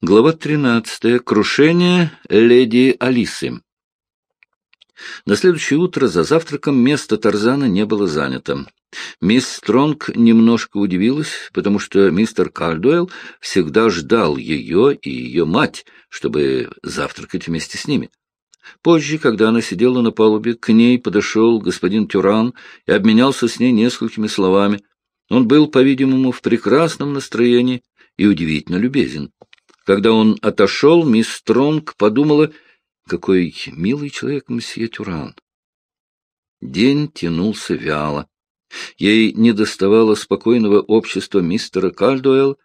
Глава 13. Крушение леди Алисы. На следующее утро за завтраком место Тарзана не было занято. Мисс Стронг немножко удивилась, потому что мистер Кальдуэлл всегда ждал ее и ее мать, чтобы завтракать вместе с ними. Позже, когда она сидела на палубе, к ней подошел господин Тюран и обменялся с ней несколькими словами. Он был, по-видимому, в прекрасном настроении и удивительно любезен. Когда он отошел, мисс Стронг подумала, какой милый человек мсье Тюран. День тянулся вяло. Ей недоставало спокойного общества мистера Кальдуэлл.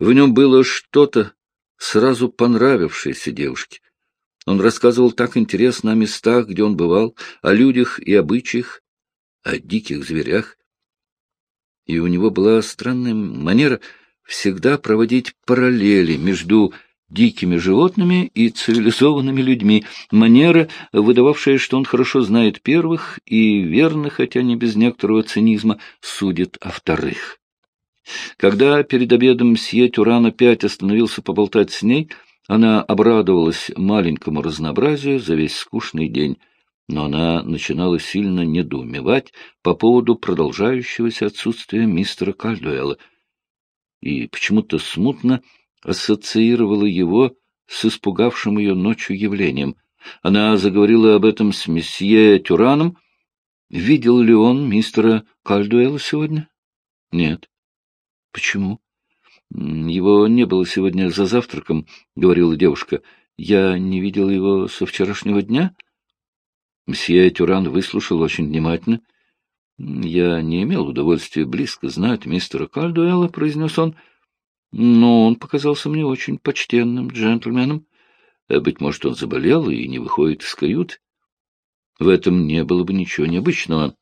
В нем было что-то, сразу понравившееся девушке. Он рассказывал так интересно о местах, где он бывал, о людях и обычаях, о диких зверях. И у него была странная манера всегда проводить параллели между дикими животными и цивилизованными людьми, манера, выдававшая, что он хорошо знает первых и верно, хотя не без некоторого цинизма, судит о вторых. Когда перед обедом мсье Тюран опять остановился поболтать с ней, она обрадовалась маленькому разнообразию за весь скучный день, но она начинала сильно недоумевать по поводу продолжающегося отсутствия мистера Кальдуэлла — и почему-то смутно ассоциировала его с испугавшим ее ночью явлением. Она заговорила об этом с месье Тюраном. Видел ли он мистера Кальдуэла сегодня? Нет. Почему? Его не было сегодня за завтраком, — говорила девушка. Я не видел его со вчерашнего дня. Мсье Тюран выслушал очень внимательно —— Я не имел удовольствия близко знать мистера Кальдуэлла, — произнес он, — но он показался мне очень почтенным джентльменом. Э, быть может, он заболел и не выходит из кают. В этом не было бы ничего необычного.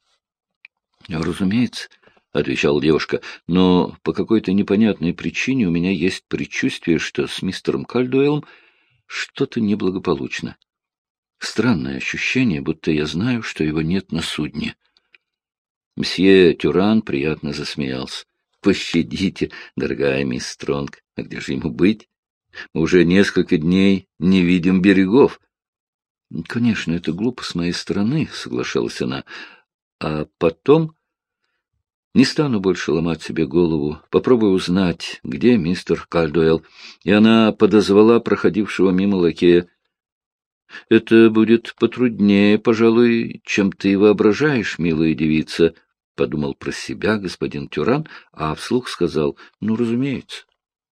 — Разумеется, — отвечала девушка, — но по какой-то непонятной причине у меня есть предчувствие, что с мистером Кальдуэллом что-то неблагополучно. Странное ощущение, будто я знаю, что его нет на судне. — Мсье Тюран приятно засмеялся. — Пощадите, дорогая мисс Стронг, а где же ему быть? Мы уже несколько дней не видим берегов. — Конечно, это глупо с моей стороны, — соглашалась она. — А потом... Не стану больше ломать себе голову. Попробую узнать, где мистер Кальдуэлл. И она подозвала проходившего мимо лакея. — Это будет потруднее, пожалуй, чем ты воображаешь, милая девица, — подумал про себя господин Тюран, а вслух сказал, — ну, разумеется.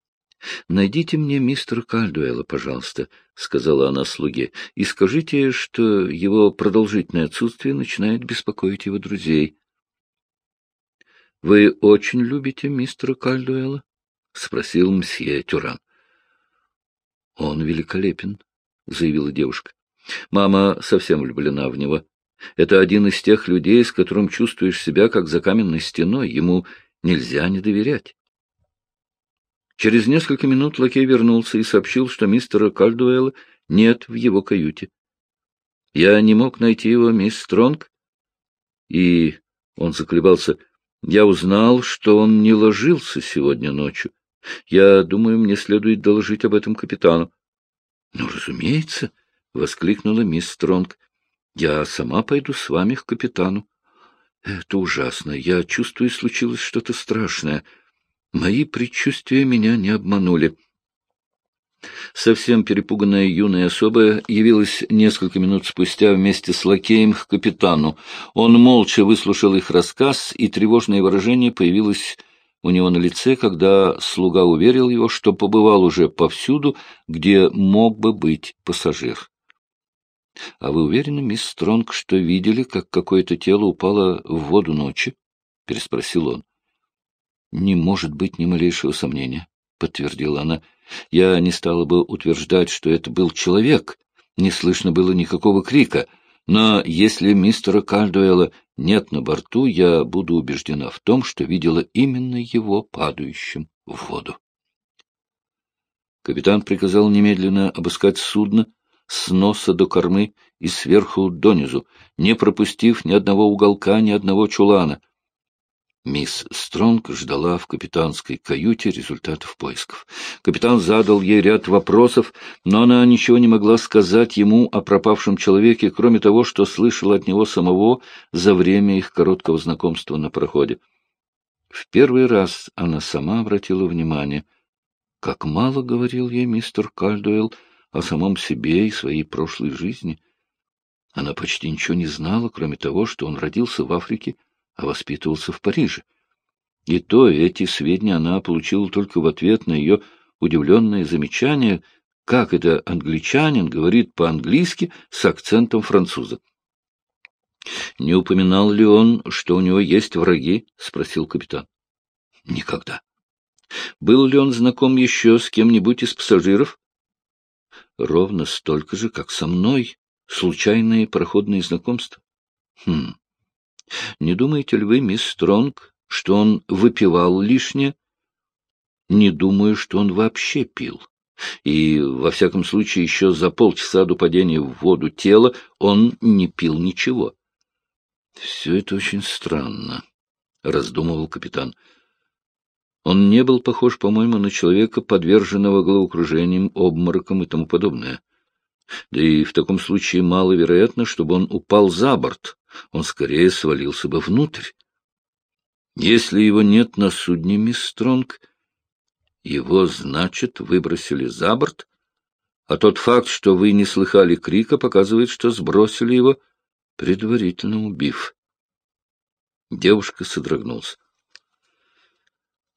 — Найдите мне мистера Кальдуэла, пожалуйста, — сказала она слуге, — и скажите, что его продолжительное отсутствие начинает беспокоить его друзей. — Вы очень любите мистера Кальдуэла? — спросил мсье Тюран. — Он великолепен, — заявила девушка. — Мама совсем влюблена в него. Это один из тех людей, с которым чувствуешь себя как за каменной стеной. Ему нельзя не доверять. Через несколько минут лакей вернулся и сообщил, что мистера Кальдуэлла нет в его каюте. Я не мог найти его, мисс Стронг, и он заколебался. Я узнал, что он не ложился сегодня ночью. Я думаю, мне следует доложить об этом капитану. — Ну, разумеется, — воскликнула мисс Стронг. Я сама пойду с вами к капитану. Это ужасно. Я чувствую, случилось что-то страшное. Мои предчувствия меня не обманули. Совсем перепуганная юная особа явилась несколько минут спустя вместе с лакеем к капитану. Он молча выслушал их рассказ, и тревожное выражение появилось у него на лице, когда слуга уверил его, что побывал уже повсюду, где мог бы быть пассажир. — А вы уверены, мисс Стронг, что видели, как какое-то тело упало в воду ночи? — переспросил он. — Не может быть ни малейшего сомнения, — подтвердила она. — Я не стала бы утверждать, что это был человек. Не слышно было никакого крика. Но если мистера Кальдуэла нет на борту, я буду убеждена в том, что видела именно его падающим в воду. Капитан приказал немедленно обыскать судно, с носа до кормы и сверху донизу, не пропустив ни одного уголка, ни одного чулана. Мисс Стронг ждала в капитанской каюте результатов поисков. Капитан задал ей ряд вопросов, но она ничего не могла сказать ему о пропавшем человеке, кроме того, что слышала от него самого за время их короткого знакомства на проходе. В первый раз она сама обратила внимание, как мало говорил ей мистер Кальдуэлл о самом себе и своей прошлой жизни. Она почти ничего не знала, кроме того, что он родился в Африке, а воспитывался в Париже. И то эти сведения она получила только в ответ на ее удивленное замечание, как это англичанин говорит по-английски с акцентом француза. — Не упоминал ли он, что у него есть враги? — спросил капитан. — Никогда. — Был ли он знаком еще с кем-нибудь из пассажиров? — Ровно столько же, как со мной. Случайные проходные знакомства. — Хм. Не думаете ли вы, мисс Стронг, что он выпивал лишнее? Не думаю, что он вообще пил. И, во всяком случае, еще за полчаса до падения в воду тела он не пил ничего. — Все это очень странно, — раздумывал капитан. Он не был похож, по-моему, на человека, подверженного головокружением, обморокам и тому подобное. Да и в таком случае маловероятно, чтобы он упал за борт, он скорее свалился бы внутрь. Если его нет на судне, мисс Стронг, его, значит, выбросили за борт, а тот факт, что вы не слыхали крика, показывает, что сбросили его, предварительно убив. Девушка содрогнулась.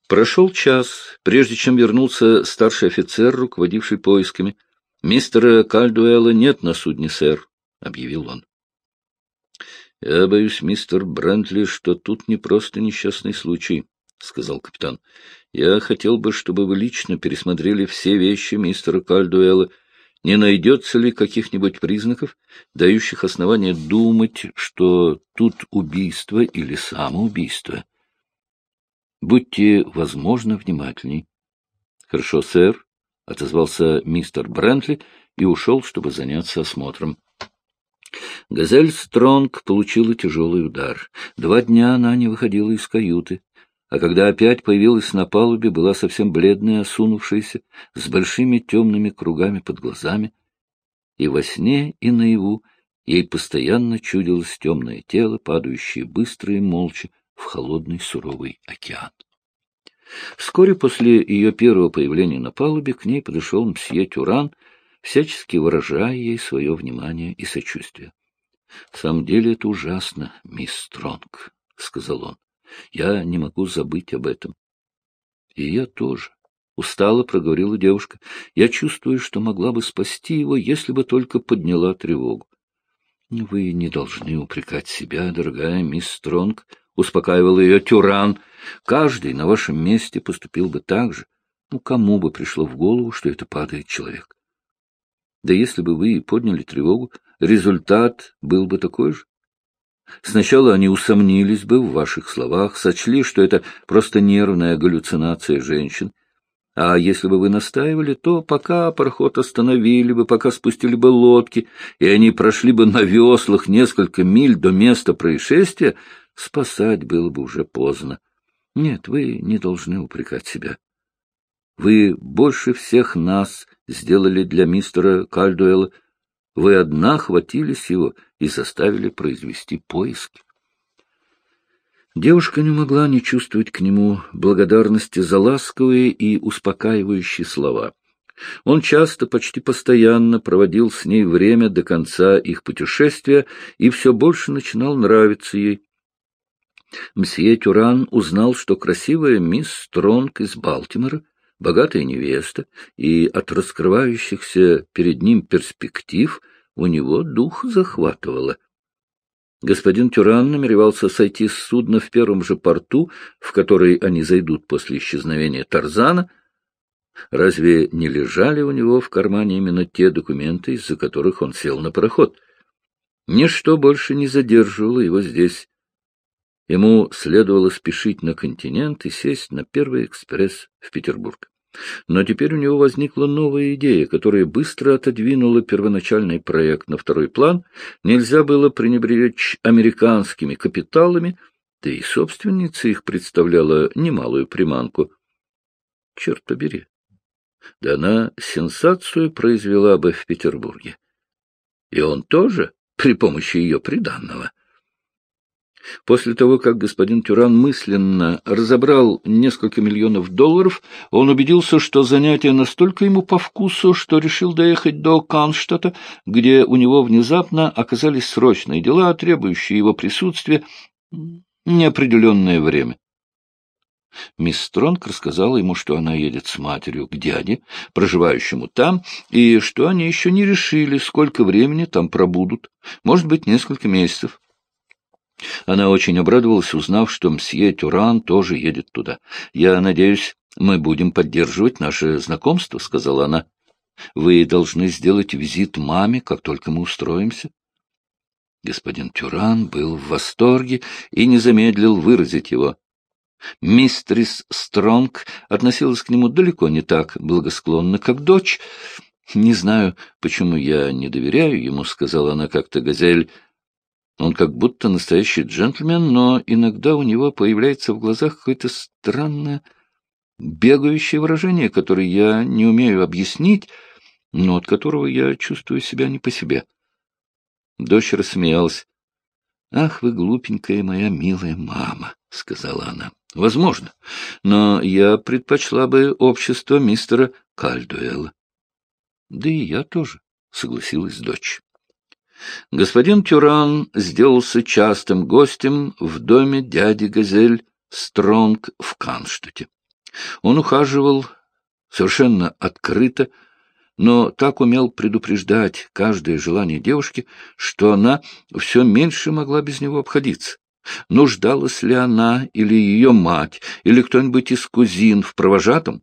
Прошел час, прежде чем вернулся старший офицер, руководивший поисками —— Мистера Кальдуэлла нет на судне, сэр, — объявил он. — Я боюсь, мистер Брентли, что тут не просто несчастный случай, — сказал капитан. — Я хотел бы, чтобы вы лично пересмотрели все вещи мистера Кальдуэлла. Не найдется ли каких-нибудь признаков, дающих основания думать, что тут убийство или самоубийство? Будьте, возможно, внимательней. — Хорошо, сэр, — отозвался мистер Брентли и ушел, чтобы заняться осмотром. Газель Стронг получила тяжелый удар. Два дня она не выходила из каюты, а когда опять появилась на палубе, была совсем бледная, осунувшаяся, с большими темными кругами под глазами. И во сне, и наяву ей постоянно чудилось темное тело, падающее быстро и молча в холодный суровый океан. Вскоре после ее первого появления на палубе к ней подошел мсье Тюран, всячески выражая ей свое внимание и сочувствие. — В самом деле это ужасно, мисс Стронг, — сказал он. — Я не могу забыть об этом. — И я тоже. Устало проговорила девушка. Я чувствую, что могла бы спасти его, если бы только подняла тревогу. — Вы не должны упрекать себя, дорогая мисс Стронг, — успокаивал ее Тюран. — Каждый на вашем месте поступил бы так же. Ну, кому бы пришло в голову, что это падает человек? Да если бы вы и подняли тревогу, результат был бы такой же. Сначала они усомнились бы в ваших словах, сочли, что это просто нервная галлюцинация женщин. А если бы вы настаивали, то пока пароход остановили бы, пока спустили бы лодки, и они прошли бы на веслах несколько миль до места происшествия, спасать было бы уже поздно. Нет, вы не должны упрекать себя. Вы больше всех нас сделали для мистера Кальдуэлла. Вы одна хватились его и заставили произвести поиски. Девушка не могла не чувствовать к нему благодарности за ласковые и успокаивающие слова. Он часто, почти постоянно проводил с ней время до конца их путешествия и все больше начинал нравиться ей. Мсье Тюран узнал, что красивая мисс Стронг из Балтимора, богатая невеста, и от раскрывающихся перед ним перспектив у него дух захватывало. Господин Тюран намеревался сойти с судна в первом же порту, в который они зайдут после исчезновения Тарзана. Разве не лежали у него в кармане именно те документы, из-за которых он сел на пароход? Ничто больше не задерживало его здесь. Ему следовало спешить на континент и сесть на первый экспресс в Петербург. Но теперь у него возникла новая идея, которая быстро отодвинула первоначальный проект на второй план. Нельзя было пренебречь американскими капиталами, Да и собственница их представляла немалую приманку. Черт побери. Да она сенсацию произвела бы в Петербурге. И он тоже при помощи ее приданного. После того, как господин Тюран мысленно разобрал несколько миллионов долларов, он убедился, что занятие настолько ему по вкусу, что решил доехать до Канштата, где у него внезапно оказались срочные дела, требующие его присутствия неопределенное время. Мисс Стронг рассказала ему, что она едет с матерью к дяде, проживающему там, и что они еще не решили, сколько времени там пробудут, может быть, несколько месяцев. Она очень обрадовалась, узнав, что мсье Тюран тоже едет туда. «Я надеюсь, мы будем поддерживать наше знакомство», — сказала она. «Вы должны сделать визит маме, как только мы устроимся». Господин Тюран был в восторге и не замедлил выразить его. Мистрис Стронг относилась к нему далеко не так благосклонно, как дочь. «Не знаю, почему я не доверяю ему», — сказала она как-то газель. Он как будто настоящий джентльмен, но иногда у него появляется в глазах какое-то странное бегающее выражение, которое я не умею объяснить, но от которого я чувствую себя не по себе. Дочь рассмеялась. — Ах, вы глупенькая моя милая мама, — сказала она. — Возможно, но я предпочла бы общество мистера Кальдуэла. — Да и я тоже, — согласилась дочь. Господин Тюран сделался частым гостем в доме дяди Газель Стронг в Канштуте. Он ухаживал совершенно открыто, но так умел предупреждать каждое желание девушки, что она все меньше могла без него обходиться. Нуждалась ли она или ее мать, или кто-нибудь из кузин в провожатом?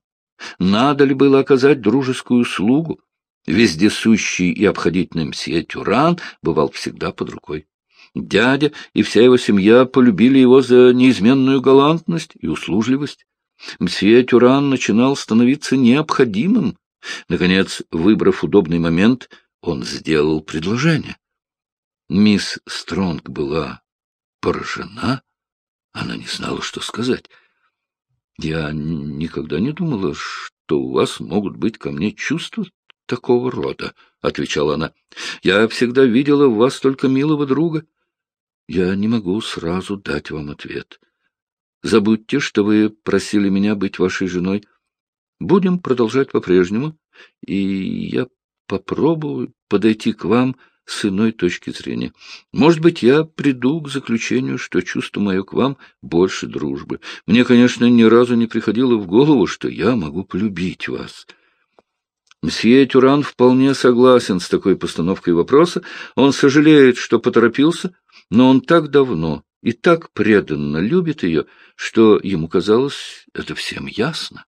Надо ли было оказать дружескую услугу? Вездесущий и обходительный мсье Тюран бывал всегда под рукой. Дядя и вся его семья полюбили его за неизменную галантность и услужливость. Мсье Тюран начинал становиться необходимым. Наконец, выбрав удобный момент, он сделал предложение. Мисс Стронг была поражена. Она не знала, что сказать. Я никогда не думала, что у вас могут быть ко мне чувства такого рода, — отвечала она. — Я всегда видела в вас только милого друга. Я не могу сразу дать вам ответ. Забудьте, что вы просили меня быть вашей женой. Будем продолжать по-прежнему, и я попробую подойти к вам с иной точки зрения. Может быть, я приду к заключению, что чувство мое к вам больше дружбы. Мне, конечно, ни разу не приходило в голову, что я могу полюбить вас. Мсье Тюран вполне согласен с такой постановкой вопроса. Он сожалеет, что поторопился, но он так давно и так преданно любит ее, что ему казалось это всем ясно.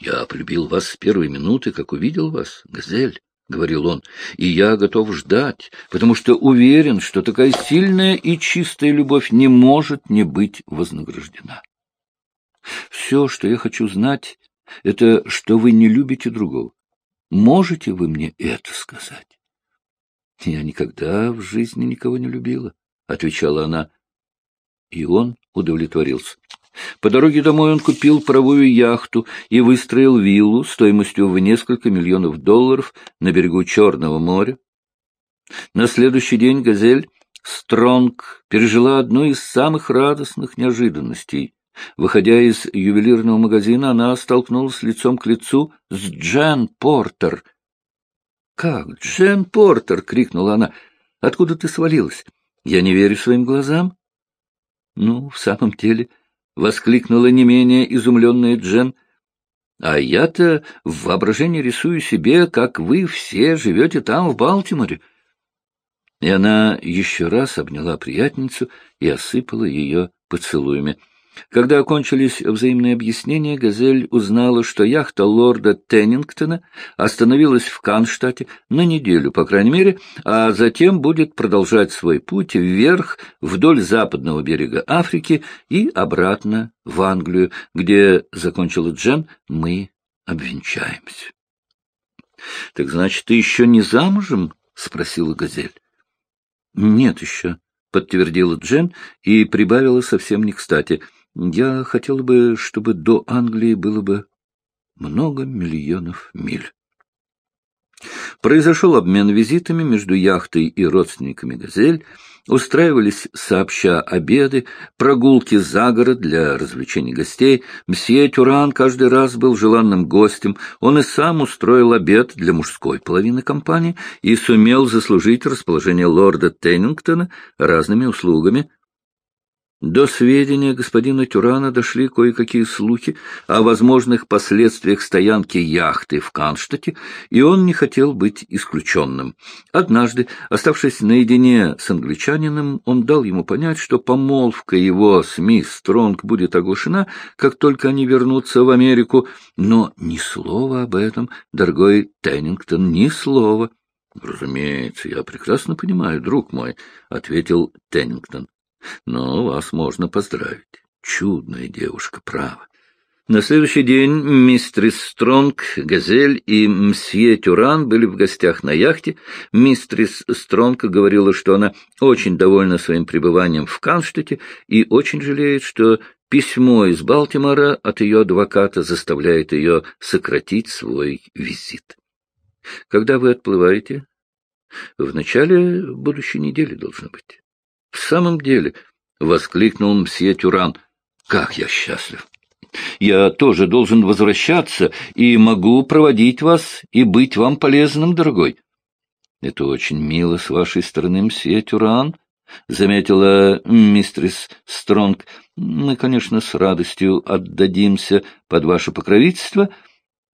«Я полюбил вас с первой минуты, как увидел вас, Газель», — говорил он, — «и я готов ждать, потому что уверен, что такая сильная и чистая любовь не может не быть вознаграждена. Все, что я хочу знать, — это что вы не любите другого. Можете вы мне это сказать? — Я никогда в жизни никого не любила, — отвечала она. И он удовлетворился. По дороге домой он купил паровую яхту и выстроил виллу стоимостью в несколько миллионов долларов на берегу Черного моря. На следующий день «Газель» Стронг пережила одну из самых радостных неожиданностей. Выходя из ювелирного магазина, она столкнулась лицом к лицу с Джен Портер. «Как? Джен Портер!» — крикнула она. «Откуда ты свалилась? Я не верю своим глазам». «Ну, в самом деле...» — воскликнула не менее изумленная Джен. «А я-то в воображении рисую себе, как вы все живете там, в Балтиморе». И она еще раз обняла приятницу и осыпала ее поцелуями. Когда окончились взаимные объяснения, «Газель» узнала, что яхта лорда Теннингтона остановилась в Канштате на неделю, по крайней мере, а затем будет продолжать свой путь вверх вдоль западного берега Африки и обратно в Англию, где, закончила Джен, мы обвенчаемся. — Так значит, ты еще не замужем? — спросила Газель. — Нет еще, — подтвердила Джен и прибавила совсем не кстати. «Я хотела бы, чтобы до Англии было бы много миллионов миль». Произошел обмен визитами между яхтой и родственниками «Газель», устраивались сообща обеды, прогулки за город для развлечений гостей. Мсье Тюран каждый раз был желанным гостем. Он и сам устроил обед для мужской половины компании и сумел заслужить расположение лорда Теннингтона разными услугами, до сведения господина Тюрана дошли кое-какие слухи о возможных последствиях стоянки яхты в Канштате, и он не хотел быть исключенным. Однажды, оставшись наедине с англичанином, он дал ему понять, что помолвка его с мисс Стронг будет оглашена, как только они вернутся в Америку, но ни слова об этом, дорогой Теннингтон, ни слова. — Разумеется, я прекрасно понимаю, друг мой, — ответил Теннингтон. Но вас можно поздравить. Чудная девушка, право. На следующий день мистрис Стронг, Газель и мсье Тюран были в гостях на яхте. Мистрис Стронг говорила, что она очень довольна своим пребыванием в Канштете и очень жалеет, что письмо из Балтимора от ее адвоката заставляет ее сократить свой визит. Когда вы отплываете? В начале будущей недели должно быть. — В самом деле, — воскликнул мсье Тюран, — как я счастлив! Я тоже должен возвращаться и могу проводить вас и быть вам полезным, дорогой. — Это очень мило с вашей стороны, мсье Тюран, — заметила мистрис Стронг. — Мы, конечно, с радостью отдадимся под ваше покровительство,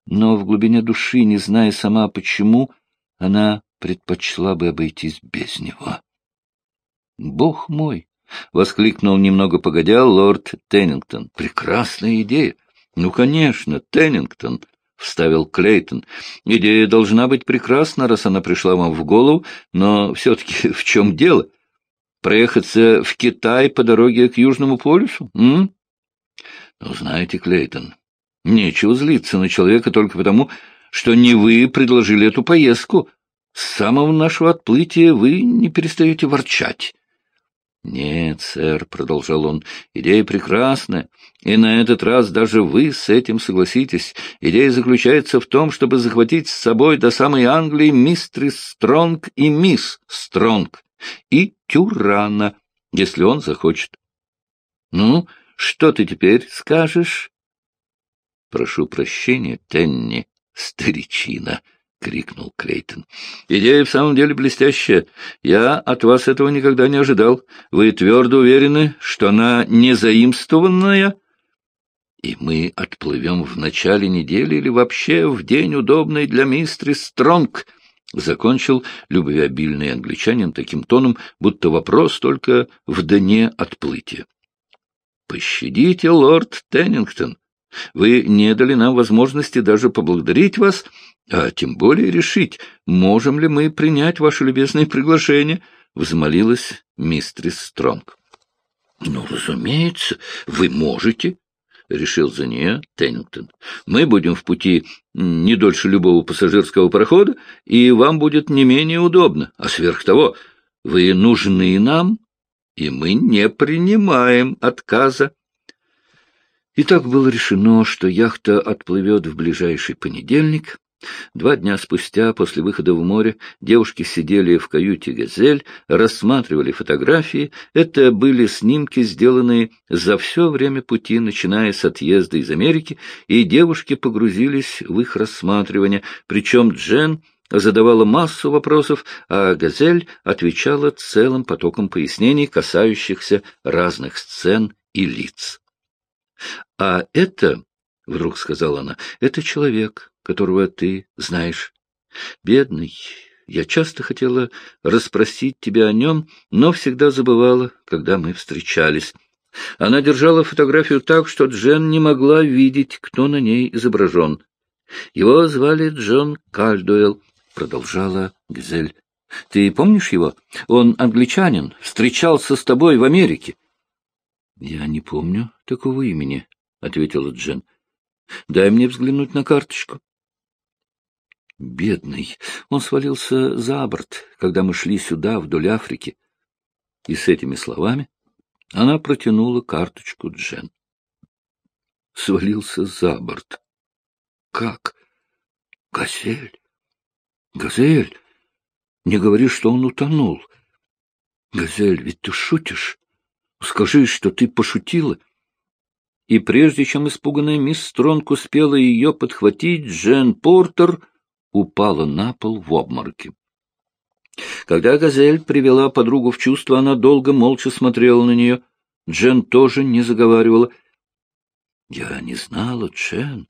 но в глубине души, не зная сама почему, она предпочла бы обойтись без него. — Бог мой! — воскликнул немного погодя лорд Теннингтон. — Прекрасная идея! — Ну, конечно, Теннингтон! — вставил Клейтон. — Идея должна быть прекрасна, раз она пришла вам в голову, но все-таки в чем дело? Проехаться в Китай по дороге к Южному полюсу? М? Ну, знаете, Клейтон, нечего злиться на человека только потому, что не вы предложили эту поездку. С самого нашего отплытия вы не перестаете ворчать. «Нет, сэр», — продолжал он, — «идея прекрасная, и на этот раз даже вы с этим согласитесь. Идея заключается в том, чтобы захватить с собой до самой Англии мистрис Стронг и мисс Стронг, и Тюрана, если он захочет. Ну, что ты теперь скажешь?» «Прошу прощения, Тенни, старичина», — крикнул Клейтон. — Идея в самом деле блестящая. Я от вас этого никогда не ожидал. Вы твердо уверены, что она не заимствованная? И мы отплывем в начале недели или вообще в день, удобный для мистрис Стронг, — закончил любвеобильный англичанин таким тоном, будто вопрос только в дне отплытия. — Пощадите, лорд Теннингтон. Вы не дали нам возможности даже поблагодарить вас, — а тем более решить, можем ли мы принять ваше любезное приглашение, — взмолилась мистрис Стронг. — Ну, разумеется, вы можете, — решил за нее Теннингтон. — Мы будем в пути не дольше любого пассажирского парохода, и вам будет не менее удобно. А сверх того, вы нужны нам, и мы не принимаем отказа. И так было решено, что яхта отплывет в ближайший понедельник, Два дня спустя, после выхода в море, девушки сидели в каюте «Газель», рассматривали фотографии. Это были снимки, сделанные за все время пути, начиная с отъезда из Америки, и девушки погрузились в их рассматривание, причем Джен задавала массу вопросов, а «Газель» отвечала целым потоком пояснений, касающихся разных сцен и лиц. А это — вдруг сказала она, — это человек, которого ты знаешь. Бедный, я часто хотела расспросить тебя о нем, но всегда забывала, когда мы встречались. Она держала фотографию так, что Джен не могла видеть, кто на ней изображен. Его звали Джон Кальдуэлл, — продолжала Гизель. — Ты помнишь его? Он англичанин, встречался с тобой в Америке. — Я не помню такого имени, — ответила Джен. Дай мне взглянуть на карточку. Бедный. Он свалился за борт, когда мы шли сюда, вдоль Африки. И с этими словами она протянула карточку Джен. Свалился за борт. Как? Газель? Газель? Не говори, что он утонул. Газель, ведь ты шутишь? Скажи, что ты пошутила. И прежде чем испуганная мисс Стронг успела ее подхватить, Джен Портер упала на пол в обмороке. Когда Газель привела подругу в чувство, она долго молча смотрела на нее. Джен тоже не заговаривала. — Я не знала, Джен.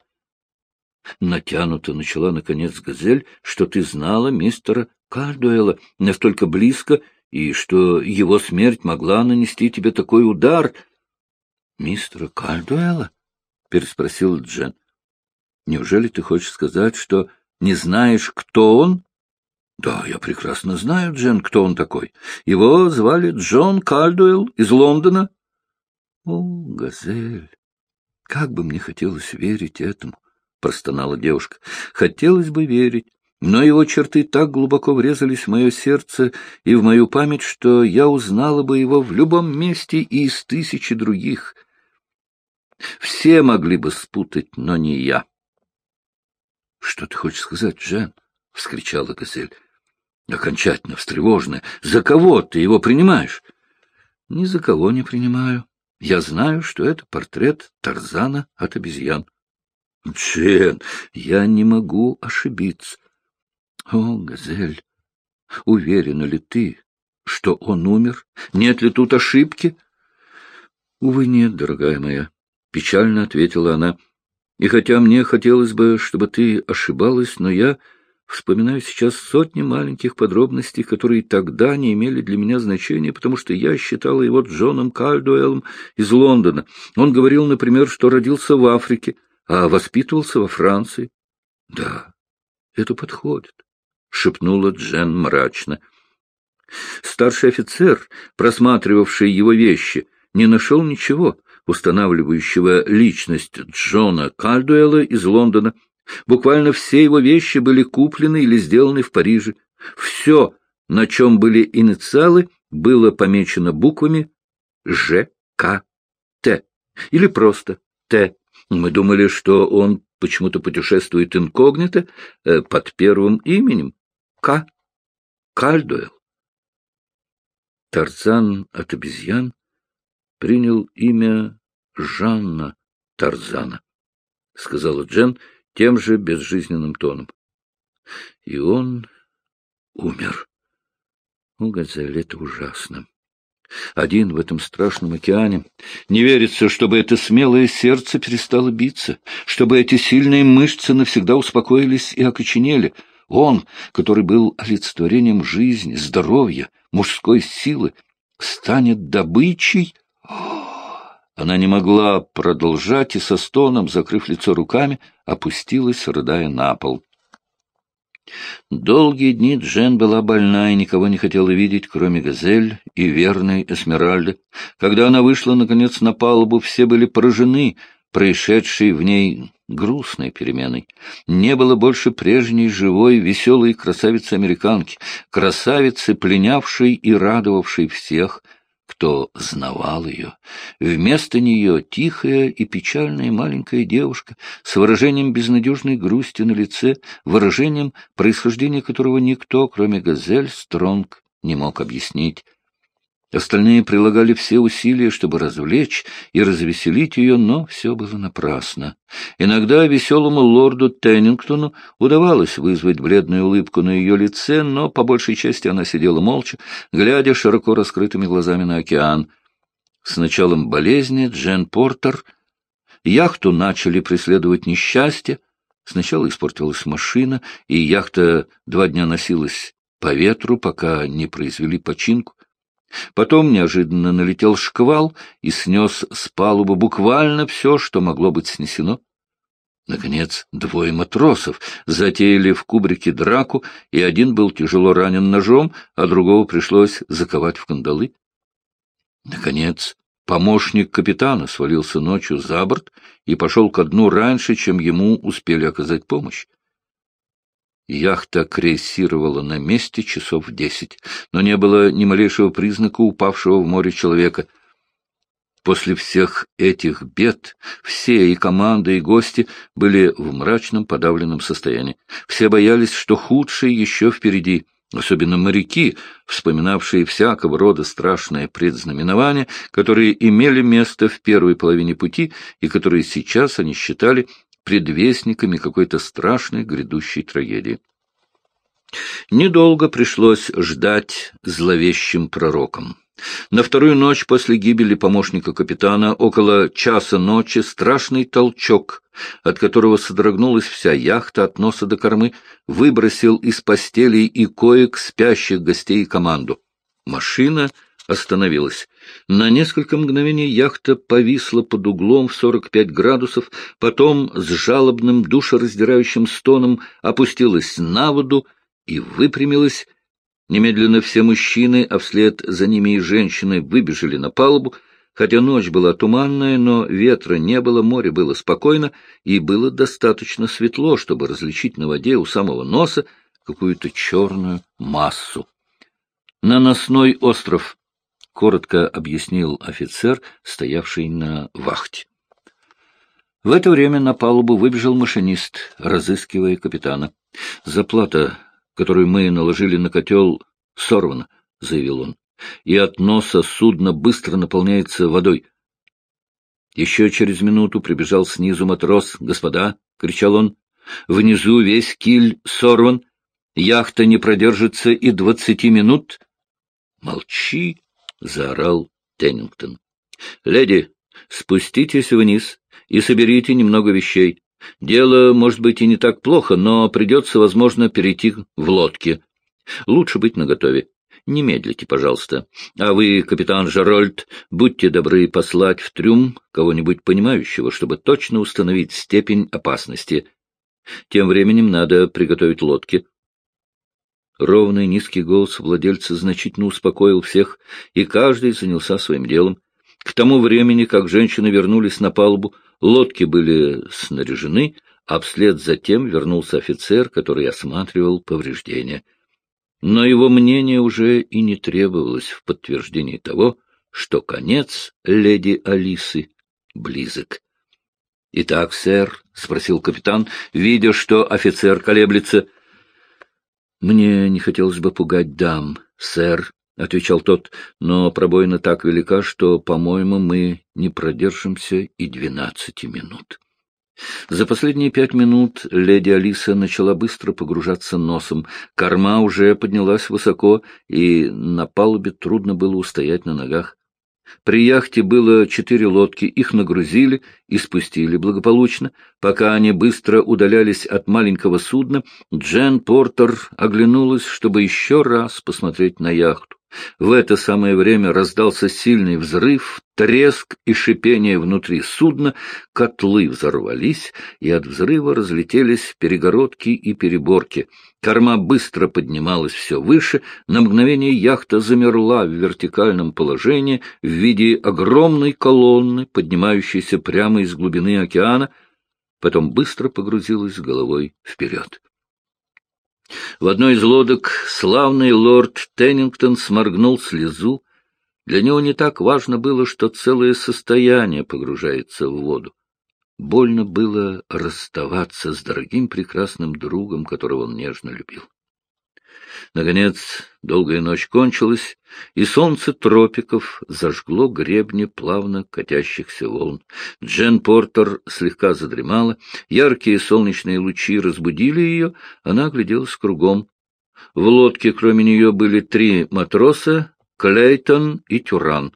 Натянуто начала, наконец, Газель, что ты знала мистера Кардуэла настолько близко, и что его смерть могла нанести тебе такой удар. — Мистера Кардуэла? — переспросил Джен. — Неужели ты хочешь сказать, что не знаешь, кто он? — Да, я прекрасно знаю, Джен, кто он такой. Его звали Джон Кальдуэлл из Лондона. — О, Газель, как бы мне хотелось верить этому, — простонала девушка. — Хотелось бы верить, но его черты так глубоко врезались в мое сердце и в мою память, что я узнала бы его в любом месте и из тысячи других. Все могли бы спутать, но не я. — Что ты хочешь сказать, Джен? — вскричала Газель окончательно встревоженная. «За кого ты его принимаешь?» «Ни за кого не принимаю. Я знаю, что это портрет Тарзана от обезьян». «Джен, я не могу ошибиться». «О, Газель, уверена ли ты, что он умер? Нет ли тут ошибки?» «Увы, нет, дорогая моя», — печально ответила она. «И хотя мне хотелось бы, чтобы ты ошибалась, но я Вспоминаю сейчас сотни маленьких подробностей, которые тогда не имели для меня значения, потому что я считала его Джоном Кальдуэллом из Лондона. Он говорил, например, что родился в Африке, а воспитывался во Франции. — Да, это подходит, — шепнула Джен мрачно. Старший офицер, просматривавший его вещи, не нашел ничего, устанавливающего личность Джона Кальдуэлла из Лондона, Буквально все его вещи были куплены или сделаны в Париже. Все, на чем были инициалы, было помечено буквами Ж, К, Т. Или просто Т. Мы думали, что он почему-то путешествует инкогнито э, под первым именем К. Кальдуэлл. Тарзан от обезьян принял имя Жанна Тарзана, — сказала Джен, — тем же безжизненным тоном. И он умер. У Газель это ужасно. Один в этом страшном океане. Не верится, чтобы это смелое сердце перестало биться, чтобы эти сильные мышцы навсегда успокоились и окоченели. Он, который был олицетворением жизни, здоровья, мужской силы, станет добычей... Она не могла продолжать и со стоном, закрыв лицо руками, опустилась, рыдая на пол. Долгие дни Джен была больна и никого не хотела видеть, кроме Газель и верной Эсмеральды. Когда она вышла, наконец, на палубу, все были поражены происшедшей в ней грустной переменой. Не было больше прежней живой, веселой красавицы-американки, красавицы, пленявшей и радовавшей всех — кто знавал ее. Вместо нее тихая и печальная маленькая девушка с выражением безнадежной грусти на лице, выражением, происхождения которого никто, кроме Газель Стронг, не мог объяснить. Остальные прилагали все усилия, чтобы развлечь и развеселить ее, но все было напрасно. Иногда веселому лорду Теннингтону удавалось вызвать бледную улыбку на ее лице, но по большей части она сидела молча, глядя широко раскрытыми глазами на океан. С началом болезни Джен Портер яхту начали преследовать несчастье. Сначала испортилась машина, и яхта два дня носилась по ветру, пока не произвели починку. Потом неожиданно налетел шквал и снес с палубы буквально все, что могло быть снесено. Наконец, двое матросов затеяли в кубрике драку, и один был тяжело ранен ножом, а другого пришлось заковать в кандалы. Наконец, помощник капитана свалился ночью за борт и пошел ко дну раньше, чем ему успели оказать помощь. Яхта крейсировала на месте часов в десять, но не было ни малейшего признака упавшего в море человека. После всех этих бед все, и команда, и гости, были в мрачном подавленном состоянии. Все боялись, что худшее еще впереди, особенно моряки, вспоминавшие всякого рода страшные предзнаменования, которые имели место в первой половине пути и которые сейчас они считали предвестниками какой-то страшной грядущей трагедии. Недолго пришлось ждать зловещим пророкам. На вторую ночь после гибели помощника капитана, около часа ночи, страшный толчок, от которого содрогнулась вся яхта от носа до кормы, выбросил из постелей и коек спящих гостей команду. Машина остановилась. На несколько мгновений яхта повисла под углом в 45 градусов, потом с жалобным душераздирающим стоном опустилась на воду и выпрямилась. Немедленно все мужчины, а вслед за ними и женщины, выбежали на палубу. Хотя ночь была туманная, но ветра не было, море было спокойно, и было достаточно светло, чтобы различить на воде у самого носа какую-то черную массу. Наносной остров — коротко объяснил офицер, стоявший на вахте. В это время на палубу выбежал машинист, разыскивая капитана. «Заплата, которую мы наложили на котел, сорвана», — заявил он, — «и от носа судно быстро наполняется водой». Еще через минуту прибежал снизу матрос. «Господа!» — кричал он. «Внизу весь киль сорван. Яхта не продержится и двадцати минут». «Молчи!» — заорал Теннингтон. — Леди, спуститесь вниз и соберите немного вещей. Дело, может быть, и не так плохо, но придется, возможно, перейти в лодке. Лучше быть наготове. Не медлите, пожалуйста. А вы, капитан Жарольд, будьте добры послать в трюм кого-нибудь понимающего, чтобы точно установить степень опасности. Тем временем надо приготовить лодки. Ровный низкий голос владельца значительно успокоил всех, и каждый занялся своим делом. К тому времени, как женщины вернулись на палубу, лодки были снаряжены, а вслед за тем вернулся офицер, который осматривал повреждения. Но его мнение уже и не требовалось в подтверждении того, что конец леди Алисы близок. — Итак, сэр, — спросил капитан, видя, что офицер колеблется, — мне не хотелось бы пугать дам, сэр, — отвечал тот, — но пробоина так велика, что, по-моему, мы не продержимся и двенадцати минут. За последние пять минут леди Алиса начала быстро погружаться носом. Корма уже поднялась высоко, и на палубе трудно было устоять на ногах. При яхте было четыре лодки, их нагрузили и спустили благополучно. Пока они быстро удалялись от маленького судна, Джен Портер оглянулась, чтобы еще раз посмотреть на яхту. В это самое время раздался сильный взрыв, треск и шипение внутри судна, котлы взорвались, и от взрыва разлетелись перегородки и переборки. Корма быстро поднималась все выше, на мгновение яхта замерла в вертикальном положении в виде огромной колонны, поднимающейся прямо из глубины океана, потом быстро погрузилась головой вперед. В одной из лодок славный лорд Теннингтон сморгнул слезу. Для него не так важно было, что целое состояние погружается в воду. Больно было расставаться с дорогим прекрасным другом, которого он нежно любил. Наконец, долгая ночь кончилась, и солнце тропиков зажгло гребни плавно катящихся волн. Джен Портер слегка задремала, яркие солнечные лучи разбудили ее, она огляделась кругом. В лодке, кроме нее, были три матроса — Клейтон и Тюран.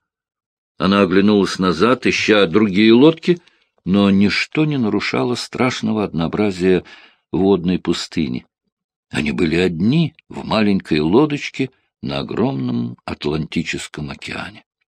Она оглянулась назад, ища другие лодки, но ничто не нарушало страшного однообразия водной пустыни. Они были одни в маленькой лодочке на огромном Атлантическом океане.